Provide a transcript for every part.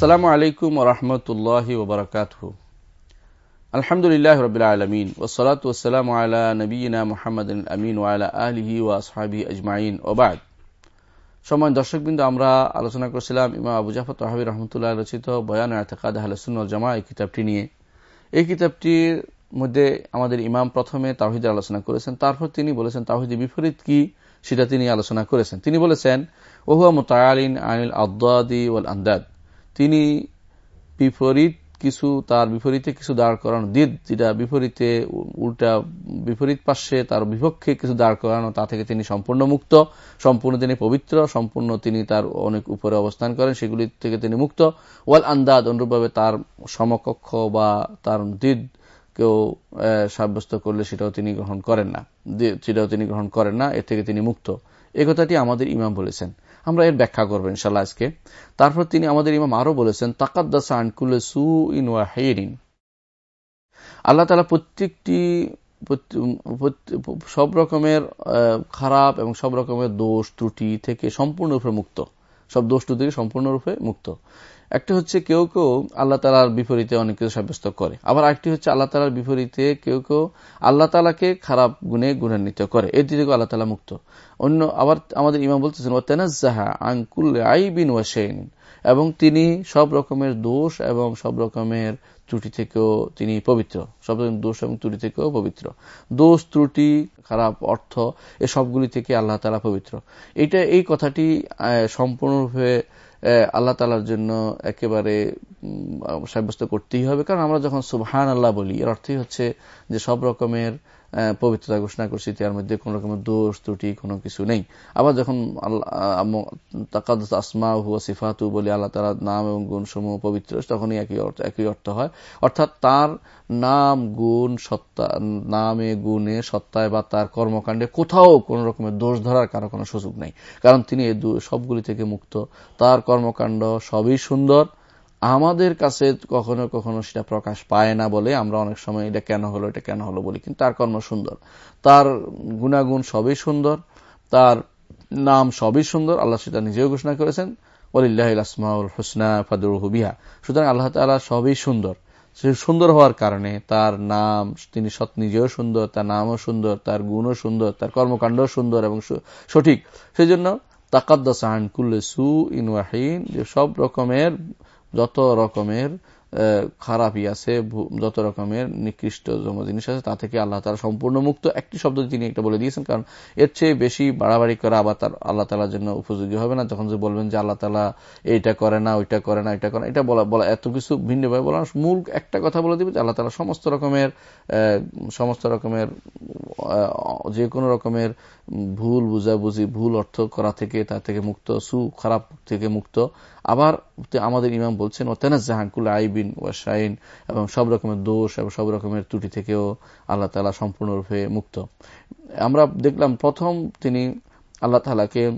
আসসালামু আলাইকুম রহমতুল্লাহ ওবরাকাত আলহামদুলিল্লাহ রবিল আলমিন ওসলাত ওসালাম আলা নবীনা মোহাম্মদ আমিন ওয়ালা আলহি ও আসহাবি আজমাইন। ওবাদ সময় দর্শকবৃন্দ, আমরা আলোচনা করছিলাম ইমাম আবু জাফর তহাবি রহমতুল্লাহ রচিত বয়ান আতকাদ আহলসুল জামা এই কিতাবটি নিয়ে। এই কিতাবটির মধ্যে আমাদের ইমাম প্রথমে তাহিদের আলোচনা করেছেন, তারপর তিনি বলেছেন তাহিদের বিপরীত কি সেটা তিনি আলোচনা করেছেন। তিনি বলেছেন, ওহুয়া মোতায়ালিন আনিল আদাদি ওয়াল আন্দাদ। তিনি বিপরীত কিছু, তার বিপরীতে কিছু দাঁড় করানো, দিদ যেটা বিপরীতে, উল্টা বিপরীত পাশে তার বিপক্ষে কিছু দাঁড় করানো, তা থেকে তিনি সম্পূর্ণ মুক্ত, সম্পূর্ণ তিনি পবিত্র, সম্পূর্ণ তিনি তার অনেক উপরে অবস্থান করেন, সেগুলি থেকে তিনি মুক্ত। ওয়াল আন্দাদ অনুরূপভাবে তার সমকক্ষ বা তার দিদ কেউ সাব্যস্ত করলে সেটাও তিনি গ্রহণ করেন না। সেটাও তিনি গ্রহণ করেন না, এর থেকে তিনি মুক্ত। এ কথাটি আমাদের ইমাম বলেছেন। আমরা এর ব্যাখ্যা করব ইনশাল্লাহ আজকে। তারপর তিনি আমাদের ইমাম আরও বলেছেন, তাকাদ্দাসা সু ইন আল্লাহ তালা প্রত্যেকটি সব রকমের খারাপ এবং সব রকমের দোষ, ত্রুটি থেকে সম্পূর্ণরূপে মুক্ত। সব দোষ ত্রুটি থেকে সম্পূর্ণরূপে মুক্ত। একটা হচ্ছে কেউ কেউ আল্লাহ তালার বিপরীতে অনেক কিছু সাব্যস্ত করে। আবার একটি হচ্ছে আল্লাহ তালার বিপরীতে কেউ কেউ আল্লাহ তালাকে খারাপ গুণে গুণান্বিত করে। এর দিকে আল্লাহ তালা মুক্ত। অন্য আবার আমাদের ইমাম বলতেছেন ও তেনাজাহা আঙ্কুল আইবিন ওয়াসেন এবং তিনি সব রকমের দোষ এবং সব রকমের ত্রুটি থেকেও তিনি পবিত্র। সব রকমের দোষ এবং ত্রুটি থেকেও পবিত্র। দোষ, ত্রুটি, খারাপ অর্থ, এ সবগুলি থেকে আল্লাহ তালা পবিত্র। এটা এই কথাটি সম্পূর্ণরূপে আল্লাহ তালার জন্য একেবারে সাব্যস্ত করতেই হবে। কারণ আমরা যখন সুবহান আল্লাহ বলি, এর অর্থই হচ্ছে যে সব রকমের পবিত্রতা ঘোষণা করছি, তার মধ্যে কোন রকমের দোষ, ত্রুটি, কোনো কিছু নেই। আবার যখন তাকাদ আসমা হুয়া সিফাতু বলি আল্লাহ তালার নাম এবং গুণ সমূহ পবিত্র, তখনই একই অর্থ একই অর্থ হয়। অর্থাৎ তার নাম গুণ সত্তা, নামে গুণে সত্তায় বা তার কর্মকাণ্ডে কোথাও কোন রকমের দোষ ধরার কারও কোনো সুযোগ নেই। কারণ তিনি এই সবগুলি থেকে মুক্ত। তার কর্মকাণ্ড সবই সুন্দর আমাদের কাছে কখনো কখনো সেটা প্রকাশ পায় না বলে আমরা অনেক সময় এটা কেন হলো, এটা কেন হলো বলি। কিন্তু তার কর্ম সুন্দর। তার গুণাগুণ সবই সুন্দর। তার নাম সবই সুন্দর। আল্লাহ সেটা নিজেও ঘোষণা করেছেন। ওলিল্লাহ হুসনা ফাদুর হুবিহা সুতরাং আল্লাহ সবই সুন্দর। সুন্দর হওয়ার কারণে তার নাম, তিনি সৎ নিজেও সুন্দর, তার নামও সুন্দর, তার গুণও সুন্দর, তার কর্মকাণ্ডও সুন্দর এবং সঠিক। সেই জন্য তাকাদ্দাস আন কুল্লে সু ইন সব রকমের যত রকমের খারাপই আছে যত রকমের নিকৃষ্ট জিনিস আছে, তা থেকে আল্লাহ তালা সম্পূর্ণ মুক্ত। একটি শব্দ তিনি একটা বলে দিয়েছেন, কারণ এর চেয়ে বেশি বাড়াবাড়ি করা আবার তার আল্লাহ তালার জন্য উপযোগী হবে না। যখন যে বলবেন যে আল্লাহ তালা এইটা করে না, ওইটা করে না, এটা করে এটা বলা বলা, এত কিছু ভিন্নভাবে বলা মূল একটা কথা বলে দিবে যে আল্লাহ তালা সমস্ত রকমের সমস্ত রকমের যে কোনো রকমের ভুল বুঝাবুঝি, ভুল অর্থ করা থেকে তা থেকে মুক্ত সু খারাপ থেকে মুক্ত। আবার আমাদের ইমাম বলছেন ও তেনাজ জাহাঙ্কুল আইবিন ওয়াশাইন এবং সব রকমের দোষ এবং সব রকমের ত্রুটি থেকেও আল্লাহ তালা সম্পূর্ণরূপে মুক্ত। আমরা দেখলাম প্রথম তিনি আল্লাহ তালাকে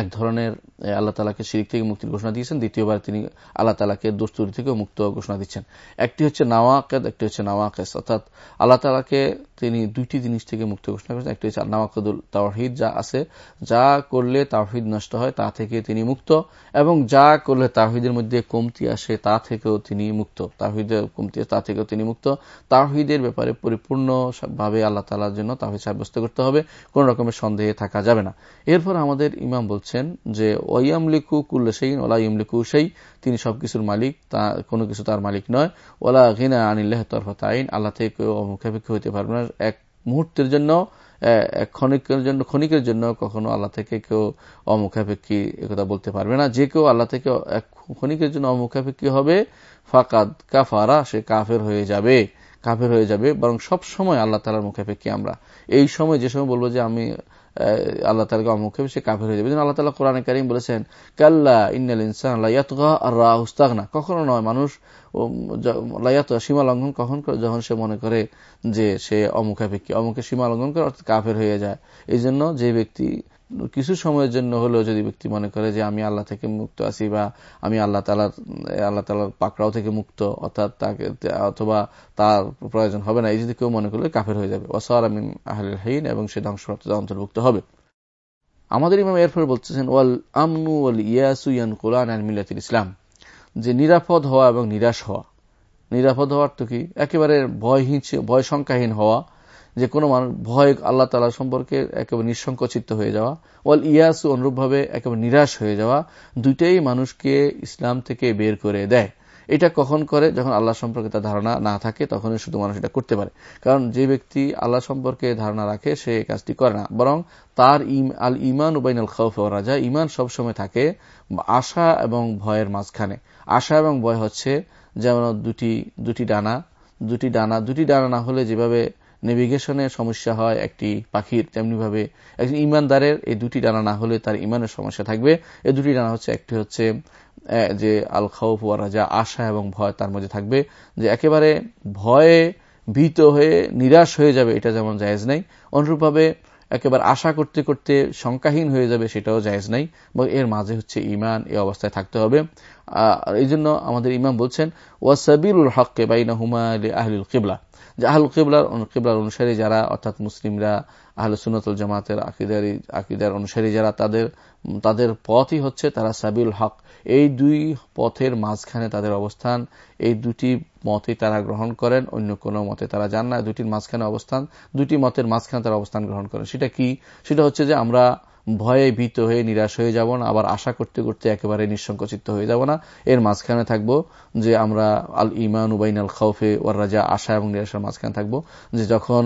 এক ধরনের আল্লাহ তালাকে শিরিক থেকে মুক্তির ঘোষণা দিয়েছেন। দ্বিতীয়বার তিনি আল্লাহ তালাকে দুস্তুরি থেকেও মুক্ত ঘোষণা দিচ্ছেন। একটি হচ্ছে নাওয়াকেদ, একটি হচ্ছে নাওয়াকেস। অর্থাৎ আল্লাহ তালাকে তিনি দুইটি জিনিস থেকে মুক্ত ঘোষণা করেছেন। একটি হচ্ছে নাওয়াকদুল তাওহিদ, যা আছে। যা করলে তাওহিদ নষ্ট হয়, তা থেকে তিনি মুক্ত। এবং যা করলে তাহিদের মধ্যে কমতি আসে, তা থেকেও তিনি মুক্ত। তাহিদের কমতি তা থেকেও তিনি মুক্ত। তাহিদের ব্যাপারে পরিপূর্ণভাবে আল্লাহ তালার জন্য তাহিদ সাব্যস্ত করতে হবে। কোন রকমের সন্দেহে থাকা যাবে না। এরপর আমাদের ইমাম বলছেন যে কুল্লে সেই ওলা ইমলিকু সেই তিনি সবকিছুর মালিক, তা, কোনো কিছু তার মালিক নয়। ওলা ঘিনা আনিল্লাহ তরফত আইন আল্লাহ থেকে কেউ হইতে পারবে না। এক মুহূর্তের জন্য ক্ষণিকের জন্য ক্ষণিকের জন্য কখনো আল্লাহ থেকে কেউ অমুখাপেক্ষী একথা বলতে পারবে না। যে কেউ আল্লাহ থেকে এক ক্ষণিকের জন্য অমুখাপেক্ষী হবে, ফাকাদ কাফারা, সে কাফের হয়ে যাবে। কাফের হয়ে যাবে, বরং সব সময় আল্লাহ তালার মুখাপেক্ষী আমরা। এই সময় যে সময় বলব যে, আমি আল্লাহ তালাকে অমুখে সে কাফের হয়ে যাবে। আল্লাহ তালা কোরআন কারিম বলেছেন, কাল্লা ইন্নাল ইনসান না কখনো নয়, মানুষ লাইয়াত সীমা লঙ্ঘন কখন করে? যখন সে মনে করে যে সে অমুখাপেক্ষী অমুখে সীমা লঙ্ঘন করে, অর্থাৎ কাফের হয়ে যায়। এই জন্য যে ব্যক্তি কিছু সময়ের জন্য হলেও যদি ব্যক্তি মনে করে যে আমি আল্লাহ থেকে মুক্ত আছি বা আমি আল্লাহ তালার আল্লাহ তালার পাকড়াও থেকে মুক্ত, অর্থাৎ তাকে, অথবা তার প্রয়োজন হবে না, এই যদি কেউ মনে করলে কাফের হয়ে যাবে। ওসার আমিন আহলিন এবং সে ধ্বংসপ্রাপ্ত অন্তর্ভুক্ত হবে। আমাদের ইমাম এরপর বলতেছেন, ওয়াল আমনু ওয়াল ইয়াসু ইয়ান কোরআন আল মিল্লাতুল ইসলাম। যে নিরাপদ হওয়া এবং নিরাশ হওয়া। নিরাপদ হওয়ার তো কি? একেবারে ভয়হীন ভয় সংখ্যাহীন হওয়া। যে কোনো মানুষ ভয় আল্লাহ তালা সম্পর্কে একেবারে নিঃসংকচিত হয়ে যাওয়া, ওয়াল ইয়াস অনুরূপভাবে একেবারে নিরাশ হয়ে যাওয়া, দুইটাই মানুষকে ইসলাম থেকে বের করে দেয়। এটা কখন করে? যখন আল্লাহ সম্পর্কে তার ধারণা না থাকে, তখনই শুধু মানুষ এটা করতে পারে। কারণ যে ব্যক্তি আল্লাহ সম্পর্কে ধারণা রাখে, সে কাজটি করে না। বরং তার আল ইমান উবাইন আল খৌফ রাজা, ইমান সবসময় থাকে আশা এবং ভয়ের মাঝখানে। আশা এবং ভয় হচ্ছে যেমন দুটি দুটি ডানা। দুটি ডানা দুটি ডানা না হলে যেভাবে নেভিগেশনে সমস্যা হয় একটি পাখির, তেমনিভাবে একজন ইমানদারের এই দুটি ডানা না হলে তার ইমানের সমস্যা থাকবে। এই দুটি ডানা হচ্ছে, একটি হচ্ছে যে আল খাউফ রাজা, আশা এবং ভয় তার মধ্যে থাকবে। যে একেবারে ভয়ে ভীত হয়ে, নিরাশ হয়ে যাবে, এটা যেমন জায়েজ নাই। অনুরূপভাবে একেবারে আশা করতে করতে শঙ্কাহীন হয়ে যাবে, সেটাও জায়েজ নাই। এবং এর মাঝে হচ্ছে ইমান এই অবস্থায় থাকতে হবে। এই জন্য আমাদের ইমাম বলছেন ওয়াসাবিরুল হককে বাইনা হুমা আহলুল কিবলা। যে আহলুল কিবলার কিবলার অনুসারী যারা, অর্থাৎ মুসলিমরা আহল সুনতুল জামাতের আকিদারি, আকিদার অনুসারী যারা, তাদের তাদের পথই হচ্ছে তারা সাবিল হক। এই দুই পথের মাঝখানে তাদের অবস্থান, এই দুটি মতে তারা গ্রহণ করেন, অন্য কোনো মতে তারা যান না, দুটির মাঝখানে অবস্থান, দুটি মতের মাঝখানে তারা অবস্থান গ্রহণ করেন। সেটা কি? সেটা হচ্ছে যে আমরা ভয়ে ভীত হয়ে নিরাশ হয়ে যাব না, আবার আশা করতে করতে একেবারে নিঃসংকচিত হয়ে যাব না। এর মাঝখানে থাকব যে আমরা আল ইমান উবাইন আল খাউফে ওয়ার রাজা, আশা এবং নিরাশার মাঝখানে থাকব যে যখন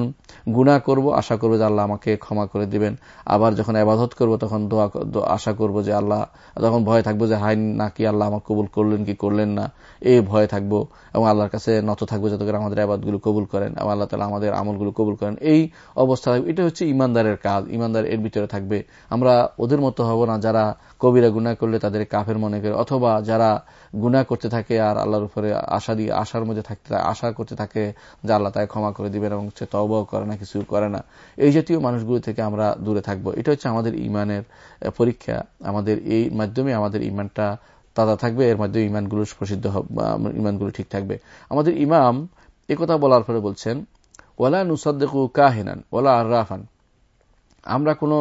গুণা করব, আশা করব যে আল্লাহ আমাকে ক্ষমা করে দিবেন। আবার যখন আবাদত করব, তখন দোয়া আশা করব যে আল্লাহ, তখন ভয় থাকব যে হাই নাকি আল্লাহ আমার কবুল করলেন কি করলেন না। এই ভয়ে থাকব এবং আল্লাহর কাছে নত থাকব যাতে করে আমাদের আবাদগুলো কবুল করেন এবং আল্লাহ তালা আমাদের আমলগুলো কবুল করেন। এই অবস্থা এটা হচ্ছে ইমানদারের কাজ। ইমানদার এর ভিতরে থাকবে। আমরা ওদের মতো হব না যারা কবিরা গুণা করলে তাদের কাফের মনে করে, অথবা যারা গুণা করতে থাকে আর আল্লাহর উপরে আশা দিয়ে, আশার মধ্যে থাকতে আশা করতে থাকে যে আল্লাহ তাই ক্ষমা করে দিবেন এবং সে তবাও করে না কিছু করে না। এই জাতীয় মানুষগুলো থেকে আমরা দূরে থাকব। এটা হচ্ছে আমাদের ইমানের পরীক্ষা। আমাদের এই মাধ্যমে আমাদের ইমানটা তাজা থাকবে, এর মাধ্যমে ইমানগুলো প্রসিদ্ধ ইমানগুলো ঠিক থাকবে। আমাদের ইমাম একথা বলার পরে বলছেন ওলা নুসাদ্দেকু কাহেনান ওলা আর রাফান আমরা কোনো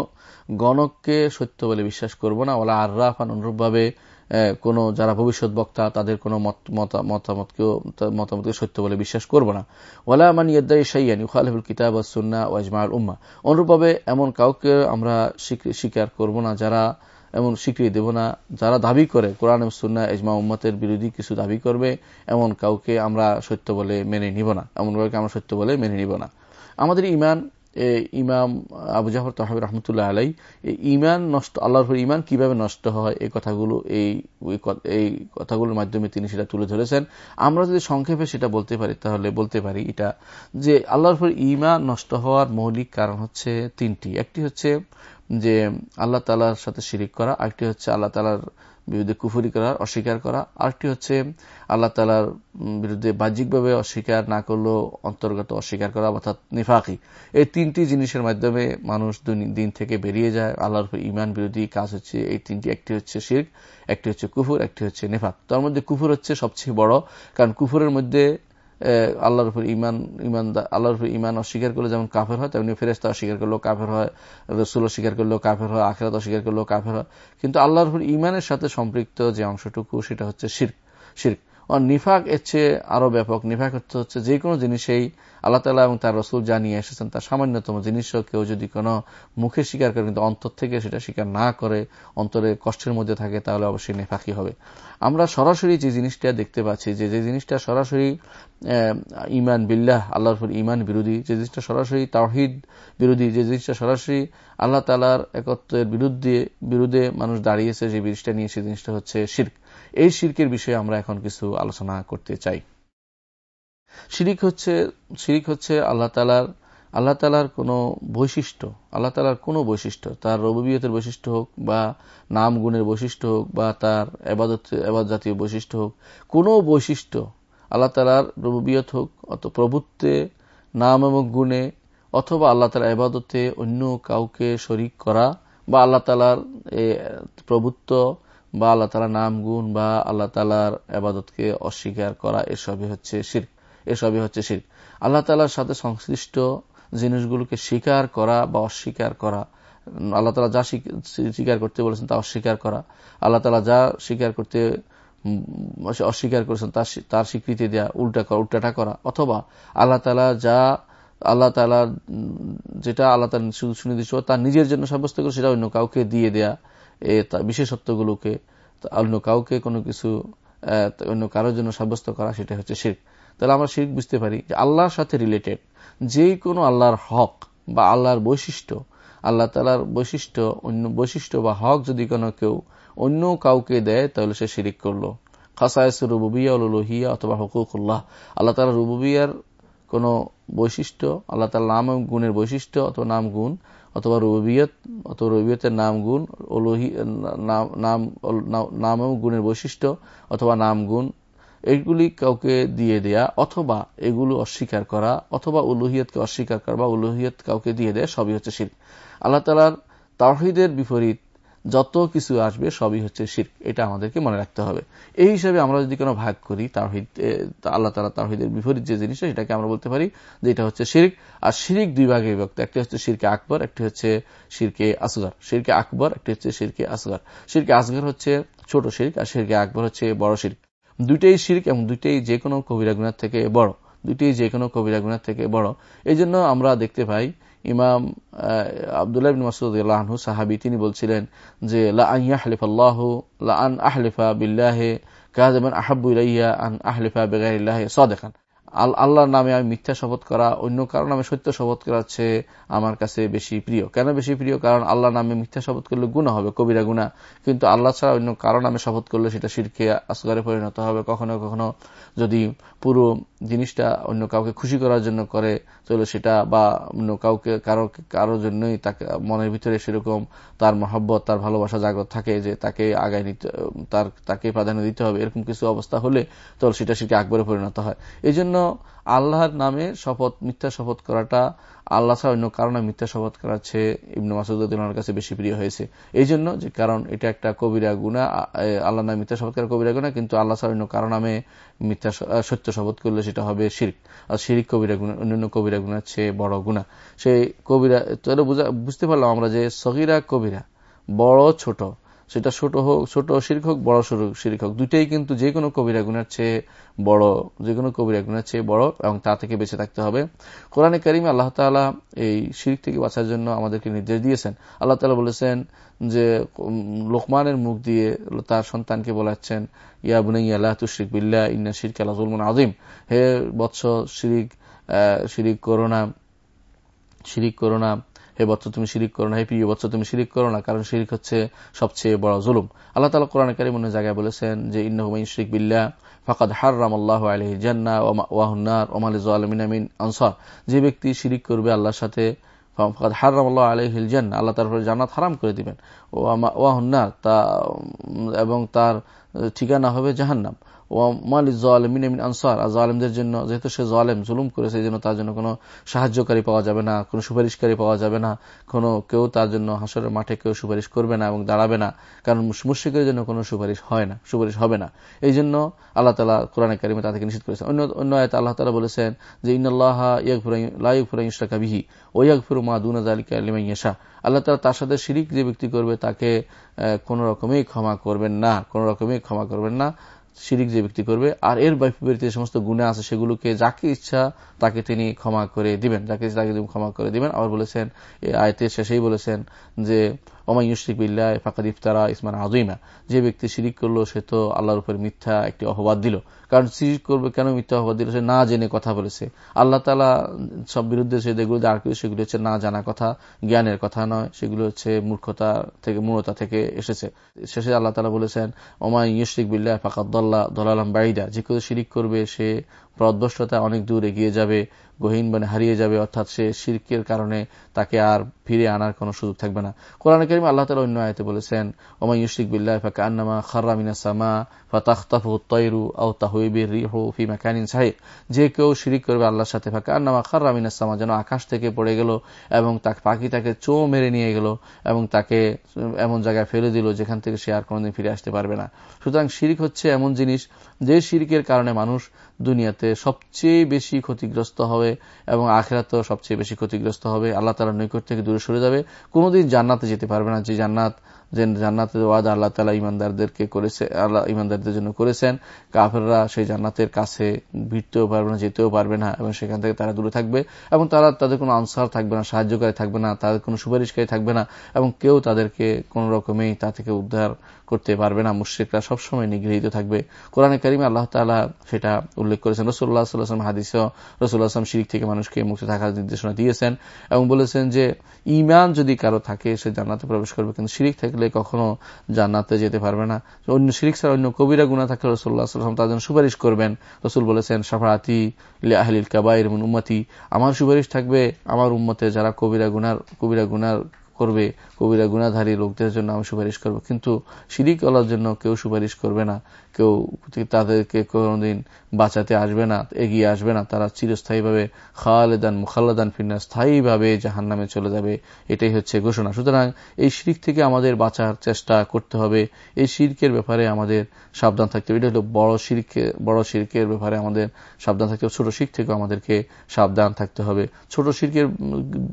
গণককে সত্য বলে বিশ্বাস করব না ওলা আর রাফান অনুরূপভাবে কোন যারা ভবিষ্যৎ বক্তা, তাদের কোন মতামতকে সত্য বলে বিশ্বাস করব না। ওলা মান ইয়াদ্দাই সাইয়ান ইউখালিফুল কিতাব সুন্না ওয়াজমাল উম্মা। অনুরূপভাবে এমন কাউকে আমরা স্বীকার করব না যারা এমন স্বীকৃতি দেব না। যারা দাবি করে, কোরআন সুন্না এজমা উম্মতের বিরোধী কিছু দাবি করবে, এমন কাউকে আমরা সত্য বলে মেনে নিব না। এমন কাউকে আমরা সত্য বলে মেনে নিব না। আমাদের ইমান ইমাম আবু জাফর তাহাবি রহমতুল্লাহ আলাই ইমান নষ্ট, আল্লাহর ইমান কীভাবে নষ্ট হয় এই কথাগুলো, এই এই কথাগুলোর মাধ্যমে তিনি সেটা তুলে ধরেছেন। আমরা যদি সংক্ষেপে সেটা বলতে পারি, তাহলে বলতে পারি এটা যে, আল্লাহর ইমান নষ্ট হওয়ার মৌলিক কারণ হচ্ছে তিনটি। একটি হচ্ছে যে আল্লাহ তালার সাথে শিরিক করা, আরেকটি হচ্ছে আল্লাহ তালার বিরুদ্ধে কুফুরি করার অস্বীকার করা, আরেকটি হচ্ছে আল্লাহ তালার বিরুদ্ধে বাহ্যিকভাবে অস্বীকার না করলেও অন্তর্গত অস্বীকার করা, অর্থাৎ নিফাকি। এই তিনটি জিনিসের মাধ্যমে মানুষ দিন থেকে বেরিয়ে যায়, আল্লাহর ইমান বিরোধী কাজ হচ্ছে এই তিনটি, একটি হচ্ছে শির্ক, একটি হচ্ছে কুফুর, একটি হচ্ছে নেফাক। তার মধ্যে কুফুর হচ্ছে সবচেয়ে বড়, কারণ কুফুরের মধ্যে আল্লাহর উপর ইমান ইমান আল্লাহর উপর ইমান অস্বীকার করলে যেমন কাফের হয়, তেমনি ফেরেস্তা অস্বীকার করলেও কাফের হয়, রসুল অস্বীকার করলেও কাফের হয়, আখেরাত অস্বীকার করলেও কাফের হয়। কিন্তু আল্লাহর উপর ইমানের সাথে সম্পৃক্ত যে অংশটুকু, সেটা হচ্ছে শির্ক। শির্ক। নিফাক এর চেয়ে আরও ব্যাপক। নিফাক হচ্ছে যে কোনো জিনিসেই আল্লাহ তালা এবং তার রসুল জানিয়ে এসেছেন তার সামান্যতম জিনিসও কেউ যদি কোনো মুখে স্বীকার করে কিন্তু অন্তর থেকে সেটা স্বীকার না করে অন্তরে কষ্টের মধ্যে থাকে তাহলে অবশ্যই নেফাকি হবে। আমরা সরাসরি যে জিনিসটা দেখতে পাচ্ছি যে যে জিনিসটা সরাসরি ইমান বিল্লাহ, আল্লাহর ইমান বিরোধী, যে জিনিসটা সরাসরি তাহিদ বিরোধী, যে জিনিসটা সরাসরি আল্লাহ তালার একত্রের বিরুদ্ধে বিরুদ্ধে মানুষ দাঁড়িয়েছে যে জিনিসটা নিয়ে সে জিনিসটা হচ্ছে শির্ক। এই শির্কের বিষয়ে আমরা এখন কিছু আলোচনা করতে চাই। শিরিক হচ্ছে শিরিক হচ্ছে আল্লাহ তালার আল্লাহ তালার কোনো বৈশিষ্ট্য, আল্লাহ তালার কোনো বৈশিষ্ট্য, তার রবিয়তের বৈশিষ্ট্য হোক বা নাম গুণের বৈশিষ্ট্য হোক বা তার এবাদত এবাদ জাতীয় বৈশিষ্ট্য হোক, কোনো বৈশিষ্ট্য আল্লাহ তালার রবিয়ত হোক অত প্রভুত্বে, নাম এবং গুণে অথবা আল্লাহ তালা এবাদতে অন্য কাউকে শরিক করা বা আল্লাহ তালার প্রভুত্ব বা আল্লাহ তালার নাম গুণ বা আল্লাহ তালার আবাদতকে অস্বীকার করা, এসবই হচ্ছে শির এসবই হচ্ছে শির আল্লাহ তালার সাথে সংশ্লিষ্ট জিনিসগুলোকে স্বীকার করা বা অস্বীকার করা, আল্লাহ তালা যা স্বীকার করতে বলেছেন তা অস্বীকার করা, আল্লাহ তালা যা স্বীকার করতে অস্বীকার করেছেন তার স্বীকৃতি দেয়া, উল্টা করা উল্টাটা করা, অথবা আল্লাহ তালা যা, আল্লাহ তালা যেটা আল্লাহ তালা সুনির্দিষ্ট তার নিজের জন্য সাব্যস্ত করে সেটা অন্য কাউকে দিয়ে দেয়া বিশেষত্বগুলোকে অন্য কাউকে কোনো কিছু অন্য কারোর জন্য সাব্যস্ত করা, সেটা হচ্ছে শির্ক। তাহলে আমরা শির্ক বুঝতে পারি যে আল্লাহর সাথে রিলেটেড যে কোনো আল্লাহর হক বা আল্লাহর বৈশিষ্ট্য, আল্লাহ তালার বৈশিষ্ট্য, অন্য বৈশিষ্ট্য বা হক যদি কোনো কেউ অন্য কাউকে দেয়, তাহলে সে শিরিক করল। খাসায়স রুবুবিয়া লোহিয়া অথবা হকুকুল্লাহ। আল্লাহ তালা রুবুবিয়ার কোন বৈশিষ্ট্য, আল্লাহ তালা নাম গুণের বৈশিষ্ট্য অথবা নাম গুণ অথবা রুবিয়ত, অথবা রবিয়তের নাম গুণ ওলোহি নাম নাম নাম গুণের বৈশিষ্ট্য, অথবা নাম গুণ, এইগুলি কাউকে দিয়ে দেয়া, অথবা এগুলো অস্বীকার করা, অথবা উলুহিয়তকে অস্বীকার করা বা উলুহিয়ত কাউকে দিয়ে দেয়া, সবই হচ্ছে শির আল্লাহ তালার তাহিদের বিপরীত যত কিছু আসবে সবই হচ্ছে শির এটা আমাদেরকে মনে রাখতে হবে। এই হিসাবে আমরা যদি কোনো ভাগ করি তাহিদ আল্লাহ তালা তাহিদের বিপরীত যে জিনিস সেটাকে আমরা বলতে পারি যে এটা হচ্ছে শিরিক। আর শিরিক দুই ভাগে বিভক্ত। একটি হচ্ছে শিরকে আকবর, একটি হচ্ছে শিরকে আসগার। শিরকে আকবর, একটি হচ্ছে শিরকে আসগার। শিরকে আসগর হচ্ছে ছোট শিরিক আর শিরকে আকবর হচ্ছে বড় শিরিক। দুইটাই শিরিক এবং দুইটাই যে কোনো কবিরা গুণার থেকে বড়। দুইটাই যে কোনো কবিরা গুণার থেকে বড়। এই জন্য আমরা দেখতে পাই ইমাম আবদুল্লাহ মাসুদু সাহাবি তিনি বলছিলেন যে লাহলিফাল্লাহ আন আহলিফা বিল্লাহে কাজমান আহাবু ইলাইয়া আন আহলিফা বেগাইল্লাহ সদেখান আল্লাহর নামে আমি মিথ্যা শপথ করা, অন্য কারও নামে সত্য শপথ করা হচ্ছে আমার কাছে বেশি প্রিয়। কেন বেশি প্রিয়? কারণ আল্লাহ নামে মিথ্যা শপথ করলে গুণা হবে, কবিরা গুণা কিন্তু আল্লাহ ছাড়া অন্য কারও নামে শপথ করলে সেটা শিরকে, আসগারে পরিণত হবে। কখনো কখনো যদি পুরো জিনিসটা অন্য কাউকে খুশি করার জন্য করে, তাহলে সেটা বা অন্য কাউকে, কারও কারোর জন্যই তাকে, মনের ভিতরে সেরকম তার মহব্বত, তার ভালোবাসা জাগ্রত থাকে যে তাকে আগায় নিতে, তার, তাকে প্রাধান্য দিতে হবে। এরকম কিছু অবস্থা হলে তাহলে সেটা শিরকে আকবরে পরিণত হয়। এই জন্য আল্লাহর নামে শপথ, মিথ্যা শপথ করাটা আল্লাহ ছাড়া অন্য কারণে মিথ্যা শপথ করাচ্ছে ইবনু মাসুদ্দিনের কাছে বেশি প্রিয় হয়েছে। এই জন্য যে কারণ এটা একটা কবিরা গুণা আল্লাহ নামে মিথ্যা শপথ করা কবিরা গুণা কিন্তু আল্লাহ ছাড়া অন্য কারণ নামে মিথ্যা সত্য শপথ করলে সেটা হবে শিরিক। আর শিরিক কবিরা গুণা অন্যান্য কবিরা গুণার চেয়ে বড় গুণা সেই কবিরা, তাহলে বুঝতে পারলাম আমরা যে সহিরা কবিরা বড় ছোট সেটা ছোট হোক, ছোট শিরিক হোক, বড় শিরিক হোক, দুইটাই কিন্তু যে কোনো কবিরা গুণার চেয়ে বড় যে কোনো কবিরা গুণার চেয়ে বড় এবং তা থেকে বেঁচে থাকতে হবে। কোরআনে কারিমে আল্লাহ তালা এই শিরিক থেকে বাঁচার জন্য আমাদেরকে নির্দেশ দিয়েছেন। আল্লাহ তালা বলেছেন যে লোকমানের মুখ দিয়ে তার সন্তানকে বলাচ্ছেন, ইয়া বুনাই আল্লাহ তুশরিক বিল্লা ইন্না শিরক আল্লাহ আজিম হে বৎস শিরিক শিরিক করোনা শিরিক করোনা হে বচ্চ, তুমি শিরিক করো না। হে প্রিয় বচ্চ, তুমি শিরিক করো না, কারণ শিরিক হচ্ছে সবচেয়ে বড় জুলুম। আল্লাহ তালা কোরআন কারিম অন্য জায়গায় বলেছেন যে ইন্নহুমাইন শিরিক বিল্লা ফাকাদ হার্রাম আল্লাহ আলহি জান্না ওয়াহুন্নার ওমাল আলমিনামিন আনসার। যে ব্যক্তি শিরিক করবে আল্লাহর সাথে ফাকাদ হার্রাম আল্লাহ আলহিল জান্না আল্লাহ তার জান্নাত হারাম করে দিবেন। ওয়াহুন্নার তা, এবং তার ঠিকানা হবে জাহান্নাম। আনসার, আর জালেমদের জন্য, যেহেতু সে জালেম, জুলুম করেছে, এই জন্য তার জন্য কোনো সাহায্যকারী পাওয়া যাবে না, কোনো সুপারিশকারী পাওয়া যাবে না, কোনো কেউ তার জন্য হাসরের মাঠে কেউ সুপারিশ করবে না এবং দাঁড়াবে না, কারণ মুশ্রিকের জন্য কোনো সুপারিশ হয় না, সুপারিশ হবে না। এই জন্য আল্লাহ তালা কোরআন কারিমে তাদেরকে নিষেধ করেছেন অন্য অন্য আয়তা আল্লাহ তালা বলেছেন যে ইন্নআল্লাহ ইয়াকফুরাইশাকাবিহি ও ইয়াকফুরু মা দুনা জালিকা লিমাইয়াশা আল্লাহ তালা তার সাথে শিরিক যে ব্যক্তি করবে, তাকে কোন রকমই ক্ষমা করবেন না, কোন রকমই ক্ষমা করবেন না। শিরিক যে ব্যক্তি করবে, আর এর বিপরীতে সমস্ত গুণে আছে, সেগুলোকে যাকে ইচ্ছা তাকে তিনি ক্ষমা করে দিবেন। যাকে ইচ্ছা তাকে ক্ষমা করে দিবেন। আবার বলেছেন আয়তের শেষেই বলেছেন যে ওমাই ইউশরিক বিল্লাহ ফাকাদ ইফতারা ইসমান আজইমা যে ব্যক্তি শিরিক করল, সে তো আল্লাহর উপর মিথ্যা একটি অহবাদ দিল। কারণ শিরিক করবে কেন, মিথ্যা অহবাদ দিল? সে না জেনে কথা বলেছে। আল্লাহ তালা সব বিরুদ্ধে সে যেগুলো আর কিছু, সেগুলো হচ্ছে না জানা কথা, জ্ঞানের কথা নয়। সেগুলো হচ্ছে মূর্খতা থেকে মূলতা থেকে এসেছে। শেষে আল্লাহ তালা বলেছেন ওমাই ইউশরিক বিল্লাহ ফাকাদ্দাল্লাহ দলালাম বাইদা যে কেউ শিরিক করবে, সে প্রদ্বষ্টতা অনেক দূর এগিয়ে যাবে, গহীন মানে হারিয়ে যাবে, অর্থাৎ সে শিরকের কারণে তাকে আর ফিরে আনার কোন সুযোগ থাকবে না। কোরআন করিম আল্লাহ তালা অন্য আয়তে বলেছেন ওমাই ইউশিক বিল্লাহ ফাঁকা আন্নামা সামা ফি সাহিব যে কেউ শিরিক করবে আল্লাহর সাথে সামা, যেন আকাশ থেকে পড়ে গেল এবং তাকে পাখি তাকে চো মেরে নিয়ে গেল এবং তাকে এমন জায়গায় ফেলে দিল যেখান থেকে সে আর কোনোদিন ফিরে আসতে পারবে না। সুতরাং শিরিক হচ্ছে এমন জিনিস যে শিরিকের কারণে মানুষ দুনিয়াতে সবচেয়ে বেশি ক্ষতিগ্রস্ত হবে এবং আখেরাতেও সবচেয়ে বেশি ক্ষতিগ্রস্ত হবে, আল্লাহ তালার নৈকট থেকে দূরে সরে যাবে। কোনোদিন জান্নাতে যেতে পারবে না যে জান্নাত যে জান্নাতের ওয়াদা আল্লাহ তালা ইমানদারদেরকে করেছে, আল্লাহ ইমানদারদের জন্য করেছেন, কাফেররা সেই জান্নাতের কাছে ভিড়তেও পারবে না, যেতেও পারবে না এবং সেখান থেকে তারা দূরে থাকবে এবং তারা তাদের কোনো আনসার থাকবে না, সাহায্যকারী থাকবে না, তাদের কোনো সুপারিশকারী থাকবে না এবং কেউ তাদেরকে কোন রকমেই তা থেকে উদ্ধার করতে পারবে না। মুশ্রিকরা সবসময় নিগৃহীত থাকবে। কোরআনে কারিমে আল্লাহ তালা সেটা উল্লেখ করেছেন। রসুল্লাহ সাল্লাম হাদিস রসুল্লাহ আসলাম শিরিক থেকে মানুষকে মুক্তি থাকার নির্দেশনা দিয়েছেন এবং বলেছেন যে ইমান যদি কারও থাকে, সে জান্নাতে প্রবেশ করবে। কিন্তু শিরিক থাকলে কখনো জান্নাতে যেতে পারবে না। অন্য শিরিক অন্য কবিরা গুণা থাকলে রসুল্লাহ সাল্লাম তার জন্য সুপারিশ করবেন। রসুল বলেছেন সাফারাতি আহলিল কাবাইর উম্মতি, আমার সুপারিশ থাকবে আমার উম্মতে যারা কবিরা গুনার কবিরা গুনার করবে, কবিরা গুণাধারী লোকদের জন্য আমি সুপারিশ করব। কিন্তু শিরিক কলার জন্য কেউ সুপারিশ করবে না। কেউ তাদেরকে কোনোদিন বাঁচাতে আসবে না, এগিয়ে আসবে না, তারা চিরস্থায়ীভাবে খালেদান, মুখাল্লাদান ফিরনা স্থায়ীভাবে জাহান নামে চলে যাবে। এটাই হচ্ছে ঘোষণা। সুতরাং এই শিরিক থেকে আমাদের বাঁচার চেষ্টা করতে হবে। এই শিরকের ব্যাপারে আমাদের সাবধান থাকতে হবে। এটা হলো বড় শিরকে, বড় শিরকের ব্যাপারে আমাদের সাবধান থাকতে হবে। ছোট শির থেকেও আমাদেরকে সাবধান থাকতে হবে। ছোট শিরকের,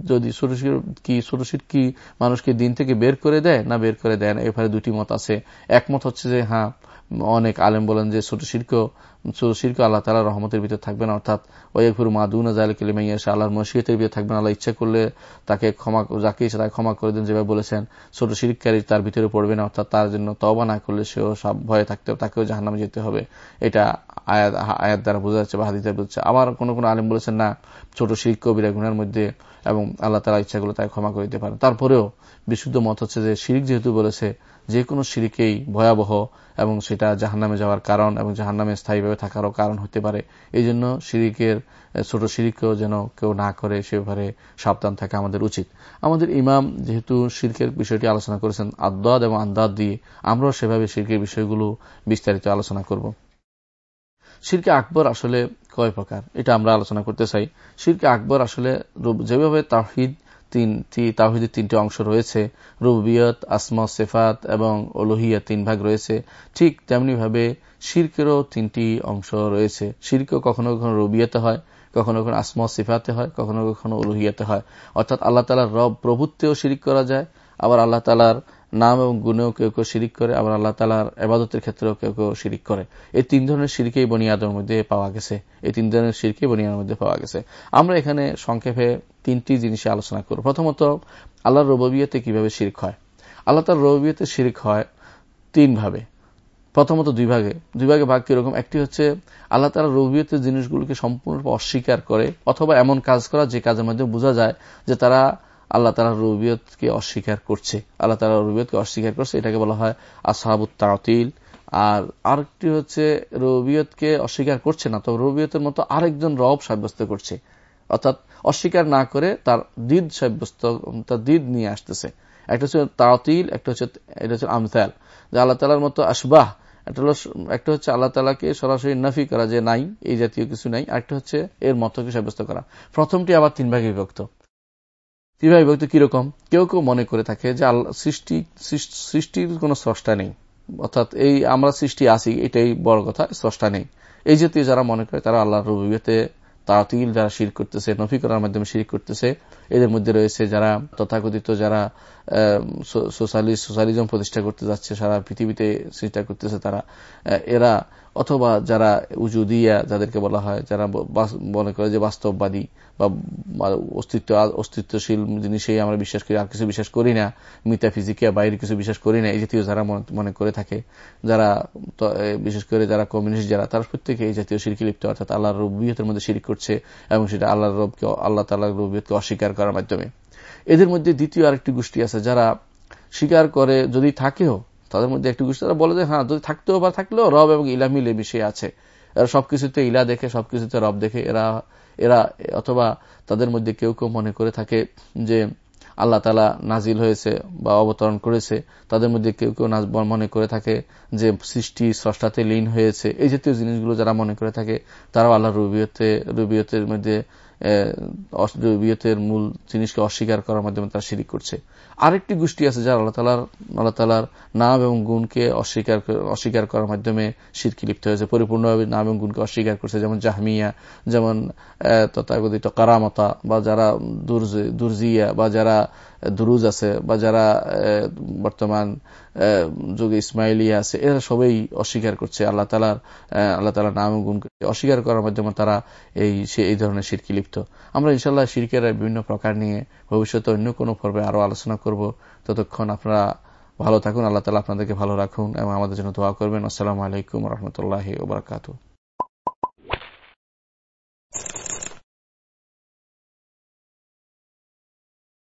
যদি ছোট শির কি, ছোট শির কি মানুষকে দিন থেকে বের করে দেয় না বের করে দেয় না? এভাবে দুটি মত আছে। একমত হচ্ছে যে হ্যাঁ অনেক আলেম বলেন যে ছোট শির্ক ছোট শির্ক আল্লাহ তালা রহমতের ভিতরে থাকবে না অর্থাৎ ওয়াইফুর মাদুন জাল কেলিমাইয়া আল্লাহর মসিয়তের ভিতরে থাকবে না আল্লাহ ইচ্ছা করলে তাকে ক্ষমা, যাকে ইচ্ছা তাকে ক্ষমা করে দেন, যেভাবে বলেছেন, ছোট শিরিককারী তার ভিতরে পড়বে না, অর্থাৎ তার জন্য তবা না করলে সেও সব ভয়ে থাকতে হবে তাকেও জাহান্নামে যেতে হবে। এটা আয়াত আয়াত দ্বারা বোঝা যাচ্ছে বা হাদিতে বোঝাচ্ছে আবার কোন কোন আলেম বলেছেন, না, ছোট শিরিক কবিরা গুণের মধ্যে এবং আল্লাহ তালা ইচ্ছা করলে তাকে ক্ষমা করে দিতে পারেন। তারপরেও বিশুদ্ধ মত হচ্ছে যে শিরিক যেহেতু বলেছে যে কোনো সিরিকেই ভয়াবহ এবং সেটা জাহান্নামে যাওয়ার কারণ এবং জাহান্নামে স্থায়ীভাবে থাকারও কারণ হতে পারে। এই জন্য সিরিকের ছোট সিরিককেও যেন কেউ না করে সে ব্যাপারে সাবধান থাকা আমাদের উচিত। আমাদের ইমাম যেহেতু শিরকের বিষয়টি আলোচনা করেছেন, আদাদ এবং আন্দাদ দিয়ে আমরাও সেভাবে শিরকের বিষয়গুলো বিস্তারিত আলোচনা করব। শিরকে আকবর আসলে কয় প্রকার? এটা আমরা আলোচনা করতে চাই। শিরকে আকবর আসলে যেভাবে তাহিদ তিনটি তাহিদের তিনটি অংশ রয়েছে। রুবিয়ত আসমা, সেফাত এবং অলোহিয়া তিন ভাগ রয়েছে। ঠিক তেমনিভাবে শির্কেরও তিনটি অংশ রয়েছে। শির্ক কখনো কখনো রুবিয়াতে হয়, কখনো কখনো আসমা সিফাতে হয়, কখনো কখনো উলুহিয়াতে হয়। অর্থাৎ আল্লাহ তালার রব প্রভুত্বেও শিরিক করা যায়, আবার আল্লাহ তালার নাম এবং গুণেও কেউ কেউ শিরিক করে, আবার আল্লাহ তালার এবাদতের ক্ষেত্রেও কেউ কেউ শিরিক করে। এই তিন ধরনের সিরিকেই বনিয়াদের মধ্যে পাওয়া গেছে। এই তিন ধরনের সিরকেই বনিয়াদের মধ্যে পাওয়া গেছে। আমরা এখানে সংক্ষেপে তিনটি জিনিসে আলোচনা করব। প্রথমত, আল্লাহর রবিয়তে কীভাবে শিরিক হয়? আল্লাহ তার রবিয়তে শিরিক হয় তিন ভাবে। প্রথমত দুই ভাগে। দুই ভাগে ভাগ কীরকম? একটি হচ্ছে, আল্লাহ তালা রবিয়তের জিনিসগুলোকে সম্পূর্ণরূপে অস্বীকার করে, অথবা এমন কাজ করা যে কাজের মাধ্যমে বোঝা যায় যে তারা আল্লাহ তালা রবিয়তকে অস্বীকার করছে। আল্লাহ তালা রবিয়তকে অস্বীকার করছে, এটাকে বলা হয় আসাহাবুত তাতিল আর আরেকটি হচ্ছে রবিয়তকে অস্বীকার করছে না তো রবিয়তের মতো আরেকজন রব সাব্যস্ত করছে। অর্থাৎ অস্বীকার না করে তার দিদ সাব্যস্ত, তার দিদ নিয়ে আসতেছে। একটা হচ্ছে তাতিল একটা হচ্ছে, এটা হচ্ছে আমতাল যে আল্লাহ তালার মতো আসবাহ একটা হলো, একটা হচ্ছে আল্লাহ তালাকে সরাসরি নাফি করা যে নাই, এই জাতীয় কিছু নাই একটা হচ্ছে এর মতকে সাব্যস্ত করা। প্রথমটি আবার তিন ভাগে বিভক্ত। তিন ভাগে বিভক্ত কীরকম? কেউ কেউ মনে করে থাকে যে আল্লাহ সৃষ্টি সৃষ্টির কোন স্রষ্টা নেই। অর্থাৎ এই আমরা সৃষ্টি আসি এটাই বড় কথা স্রষ্টা নেই। এই জাতীয় যারা মনে করে তারা আল্লাহ রবিতে তাতিল যারা শির করতেছে, নফি করার মাধ্যমে শির করতেছে, এদের মধ্যে রয়েছে যারা তথাকথিত যারা সোশ্যালিস্ট সোশ্যালিজম প্রতিষ্ঠা করতে যাচ্ছে, সারা পৃথিবীতে সৃষ্টা করতেছে তারা এরা অথবা যারা উজুদিয়া যাদেরকে বলা হয়, যারা মনে করে যে বাস্তববাদী বা অস্তিত্ব, অস্তিত্বশীল জিনিসেই আমরা বিশ্বাস করি, আর কিছু বিশ্বাস করি না মিতা ফিজিকিয়া বাইরে কিছু বিশ্বাস করি না, এই জাতীয় যারা মনে করে থাকে, যারা বিশেষ করে যারা কমিউনিস্ট, যারা তারা প্রত্যেকে এই জাতীয় সিরকি লিপ্ত, অর্থাৎ আল্লাহর রবিয়তের মধ্যে শিরিক করছে এবং সেটা আল্লাহর রবকে, আল্লাহ তাল্লাহ রবিয়তকে অস্বীকার করার মাধ্যমে। এদের মধ্যে দ্বিতীয় আরেকটি গোষ্ঠী আছে যারা স্বীকার করে যদি থাকেও তাদের মধ্যে একটি গোষ্ঠী তারা বলে যে হ্যাঁ যদি থাকতেও বা থাকলেও রব এবং ইলা মিলে বিষয় আছে। এরা সবকিছুতে ইলা দেখে, সবকিছুতে রব দেখে। এরা এরা, অথবা তাদের মধ্যে কেউ কেউ মনে করে থাকে যে, আল্লাহ তালা নাজিল হয়েছে বা অবতরণ করেছে। তাদের মধ্যে কেউ কেউ মনে করে থাকে যে, সৃষ্টি স্রষ্টাতে লীন হয়েছে। এই জাতীয় জিনিসগুলো যারা মনে করে থাকে, তারাও আল্লাহ রবিয়তে, রুবিয়তের মধ্যে বিয়তের মূল জিনিসকে অস্বীকার করার মাধ্যমে তারা শিরিক করছে। আরেকটি গোষ্ঠী আছে যারা আল্লাহ তালার আল্লাহ তালার নাম এবং গুণকে অস্বীকার অস্বীকার করার মাধ্যমে শিরকি লিপ্ত হয়েছে। পরিপূর্ণভাবে নাম এবং গুণকে অস্বীকার করছে। যেমন জাহমিয়া, যেমন তথাগতিত কারামতা, বা যারা দুর্জিয়া, বা যারা দুরুজ আছে, বা যারা বর্তমান যুগে ইসমাইলিয়া আছে, এরা সবাই অস্বীকার করছে আল্লাহ তালার আল্লাহ তালার নাম গুণ অস্বীকার করার মাধ্যমে তারা এই এই ধরনের শিরকি লিপ্ত। আমরা ইনশাল্লাহ শিরকের বিভিন্ন প্রকার নিয়ে ভবিষ্যতে অন্য কোনো পর্বে আরও আলোচনা করব। ততক্ষণ আপনারা ভালো থাকুন, আল্লাহ তালা আপনাদেরকে ভালো রাখুন এবং আমাদের জন্য দোয়া করবেন। আসসালামু আলাইকুম রহমতুল্লাহ ওবরাকাতু